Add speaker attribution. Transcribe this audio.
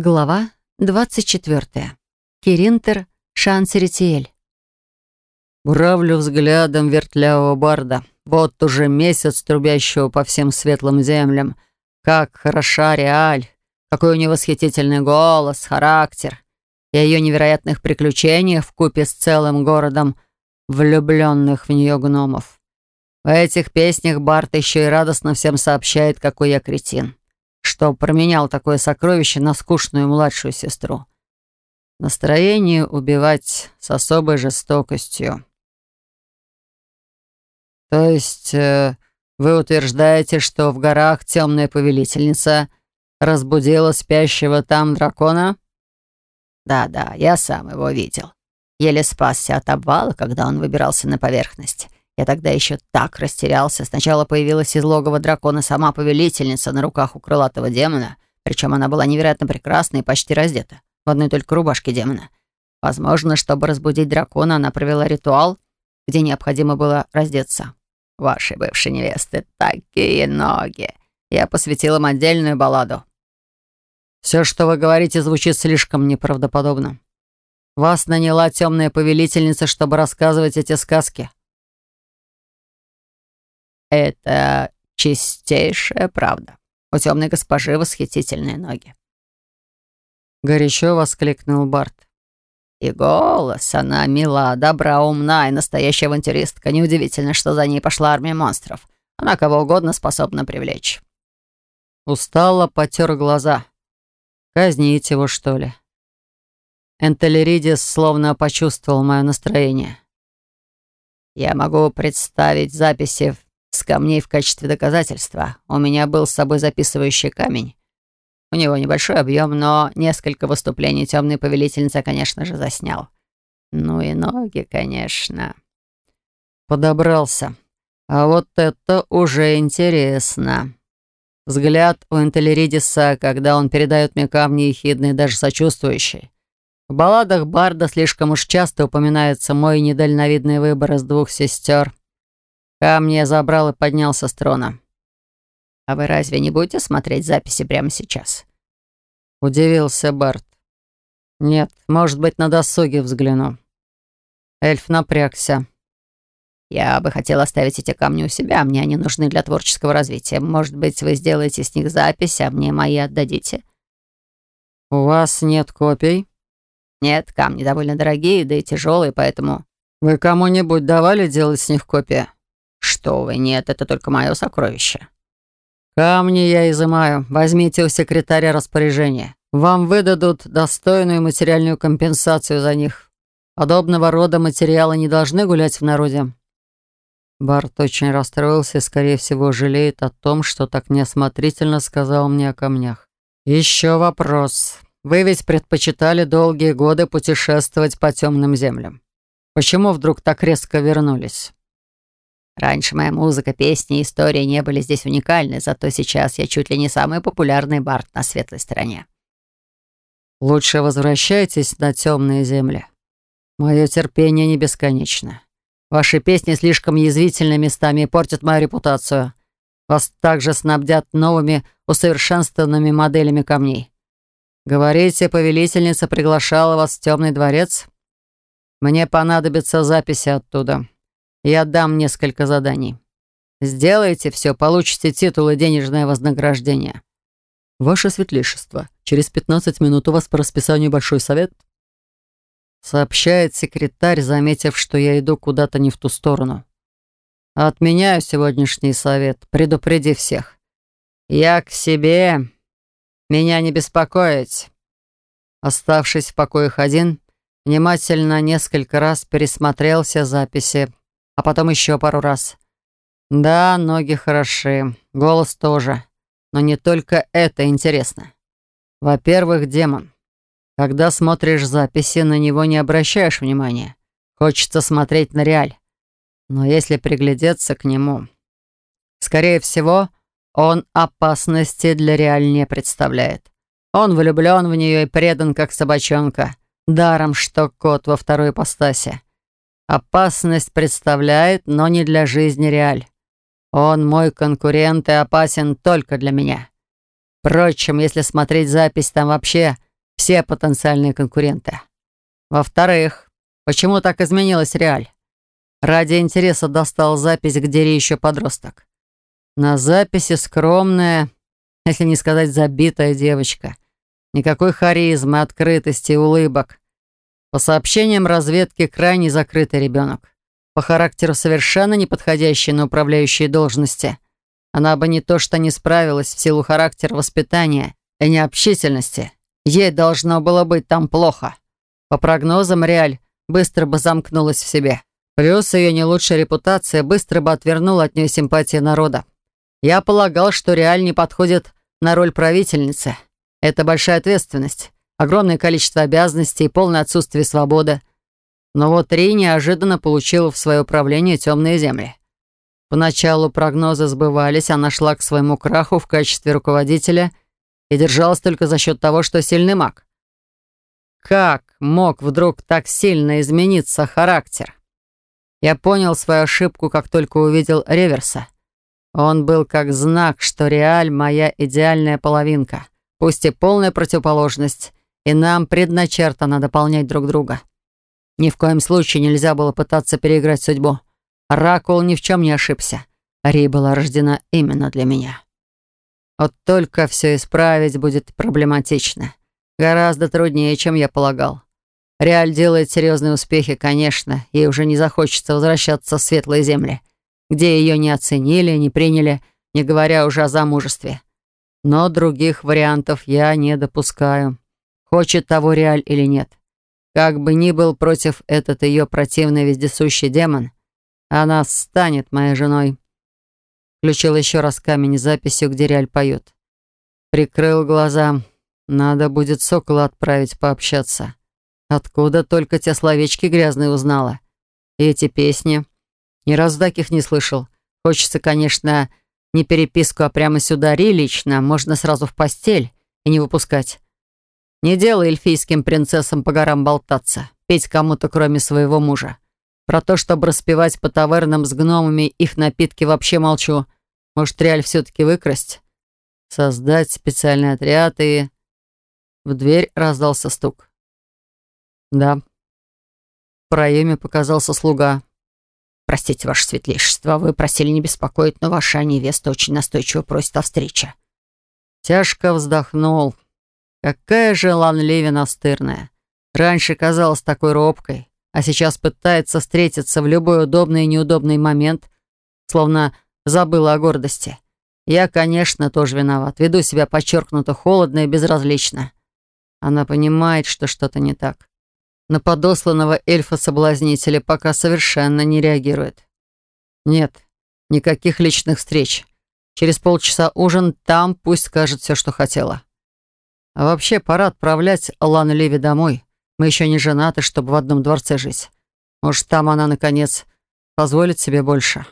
Speaker 1: Глава 24. Киринтер Шансеритиэль.
Speaker 2: Буравлю взглядом вертлявого барда. Вот уже месяц трубящего по всем светлым землям. Как хороша Реаль, какой у него восхитительный голос, характер. И ее невероятных приключениях в купе с целым городом влюбленных в нее гномов. В этих песнях Барт еще и радостно всем сообщает, какой я кретин что променял такое сокровище на скучную младшую сестру. Настроение убивать с особой жестокостью. То есть э, вы утверждаете, что в горах темная повелительница разбудила спящего там дракона? Да-да, я сам его видел. Еле спасся от обвала, когда он выбирался на поверхность. Я тогда еще так растерялся. Сначала появилась из логова дракона сама повелительница на руках у крылатого демона, причем она была невероятно прекрасна и почти раздета, в одной только рубашке демона. Возможно, чтобы разбудить дракона, она провела ритуал, где необходимо было раздеться. Вашей бывшей невесты такие ноги. Я посвятил им отдельную балладу. Все, что вы говорите, звучит слишком неправдоподобно. Вас наняла темная повелительница, чтобы рассказывать эти сказки. Это чистейшая правда. У темной госпожи восхитительные ноги. Горячо воскликнул Барт. И голос, она мила, добра, умна и настоящая авантюристка. Неудивительно, что за ней пошла армия монстров. Она кого угодно способна привлечь. Устало потер глаза. Казнить его, что ли? Энтелеридис словно почувствовал мое настроение. Я могу представить записи с камней в качестве доказательства. У меня был с собой записывающий камень. У него небольшой объем, но несколько выступлений темной повелительницы, конечно же, заснял. Ну и ноги, конечно. Подобрался. А вот это уже интересно. Взгляд у Интеллиридиса, когда он передает мне камни ехидный, даже сочувствующий. В балладах Барда слишком уж часто упоминается мой недальновидный выбор из двух сестер. Камни я забрал и поднялся с трона. «А вы разве не будете смотреть записи прямо сейчас?» Удивился Барт. «Нет, может быть, на досуге взгляну». Эльф напрягся. «Я бы хотел оставить эти камни у себя. Мне они нужны для творческого развития. Может быть, вы сделаете с них запись, а мне мои отдадите?» «У вас нет копий?» «Нет, камни довольно дорогие, да и тяжелые, поэтому...» «Вы кому-нибудь давали делать с них копии?» «Что вы, нет, это только мое сокровище». «Камни я изымаю. Возьмите у секретаря распоряжение. Вам выдадут достойную материальную компенсацию за них. Подобного рода материалы не должны гулять в народе». Барт очень расстроился и, скорее всего, жалеет о том, что так неосмотрительно сказал мне о камнях. «Еще вопрос. Вы ведь предпочитали долгие годы путешествовать по темным землям. Почему вдруг так резко вернулись?» Раньше моя музыка, песни и история не были здесь уникальны, зато сейчас я чуть ли не самый популярный бард на светлой стороне. Лучше возвращайтесь на темные земли. Мое терпение не бесконечно. Ваши песни слишком язвительны местами и портят мою репутацию. Вас также снабдят новыми усовершенствованными моделями камней. Говорите, повелительница приглашала вас в темный дворец? Мне понадобятся записи оттуда. Я дам несколько заданий. Сделайте все, получите титул и денежное вознаграждение. Ваше светлейшество, через 15 минут у вас по расписанию большой совет. Сообщает секретарь, заметив, что я иду куда-то не в ту сторону. Отменяю сегодняшний совет, предупреди всех. Я к себе. Меня не беспокоить. Оставшись в покоях один, внимательно несколько раз пересмотрел все записи, а потом еще пару раз. Да, ноги хороши, голос тоже. Но не только это интересно. Во-первых, демон. Когда смотришь записи, на него не обращаешь внимания. Хочется смотреть на реаль. Но если приглядеться к нему... Скорее всего, он опасности для реаль не представляет. Он влюблен в нее и предан, как собачонка. Даром, что кот во второй ипостаси. Опасность представляет, но не для жизни реаль. Он мой конкурент и опасен только для меня. Впрочем, если смотреть запись, там вообще все потенциальные конкуренты. Во-вторых, почему так изменилась Реаль? Ради интереса достал запись, где Ри еще подросток. На записи скромная, если не сказать забитая девочка. Никакой харизмы, открытости, улыбок. По сообщениям разведки, крайне закрытый ребенок. По характеру совершенно не подходящий на управляющие должности. Она бы не то что не справилась в силу характера воспитания и необщительности. Ей должно было быть там плохо. По прогнозам, Реаль быстро бы замкнулась в себе. Плюс ее не лучшая репутация быстро бы отвернула от нее симпатии народа. Я полагал, что Реаль не подходит на роль правительницы. Это большая ответственность, огромное количество обязанностей и полное отсутствие свободы. Но вот Ри неожиданно получила в свое управление темные земли. Поначалу прогнозы сбывались, она шла к своему краху в качестве руководителя и держалась только за счет того, что сильный маг. Как мог вдруг так сильно измениться характер? Я понял свою ошибку, как только увидел реверса. Он был как знак, что Реаль — моя идеальная половинка, пусть и полная противоположность, и нам предначертано дополнять друг друга. Ни в коем случае нельзя было пытаться переиграть судьбу. Ракул ни в чем не ошибся. Ри была рождена именно для меня. Вот только все исправить будет проблематично. Гораздо труднее, чем я полагал. Реаль делает серьезные успехи, конечно, ей уже не захочется возвращаться в светлые земли, где ее не оценили, не приняли, не говоря уже о замужестве. Но других вариантов я не допускаю. Хочет того Реаль или нет. Как бы ни был против этот ее противный вездесущий демон, она станет моей женой. Включил еще раз камень с записью, где Реаль поет. Прикрыл глаза. Надо будет сокола отправить пообщаться. Откуда только те словечки грязные узнала? И эти песни? Ни разу таких не слышал. Хочется, конечно, не переписку, а прямо сюда Ри лично. Можно сразу в постель и не выпускать. Не дело эльфийским принцессам по горам болтаться, петь кому-то, кроме своего мужа. Про то, чтобы распевать по тавернам с гномами их напитки, вообще молчу. Может, Реаль все-таки выкрасть? Создать специальный отряд и... В дверь раздался стук. «Да». В проеме показался слуга. «Простите, ваше светлейшество, вы просили не беспокоить, но ваша невеста очень настойчиво просит о встрече». Тяжко вздохнул. Какая же Ланливи настырная. Раньше казалась такой робкой, а сейчас пытается встретиться в любой удобный и неудобный момент, словно забыла о гордости. Я, конечно, тоже виноват. Веду себя подчеркнуто холодно и безразлично. Она понимает, что что-то не так на подосланного эльфа-соблазнителя пока совершенно не реагирует. Нет, никаких личных встреч. Через полчаса ужин, там пусть скажет все, что хотела. А вообще, пора отправлять Лану Леви домой. Мы еще не женаты, чтобы в одном дворце жить. Может, там она, наконец, позволит себе больше.